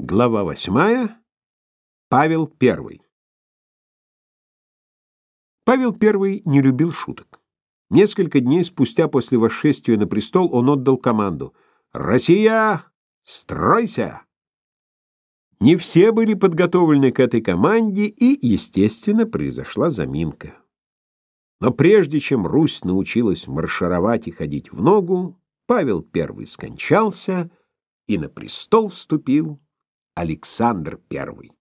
Глава восьмая. Павел I. Павел I не любил шуток. Несколько дней спустя после восшествия на престол он отдал команду «Россия, стройся!». Не все были подготовлены к этой команде, и, естественно, произошла заминка. Но прежде чем Русь научилась маршировать и ходить в ногу, Павел I скончался, и на престол вступил Александр I.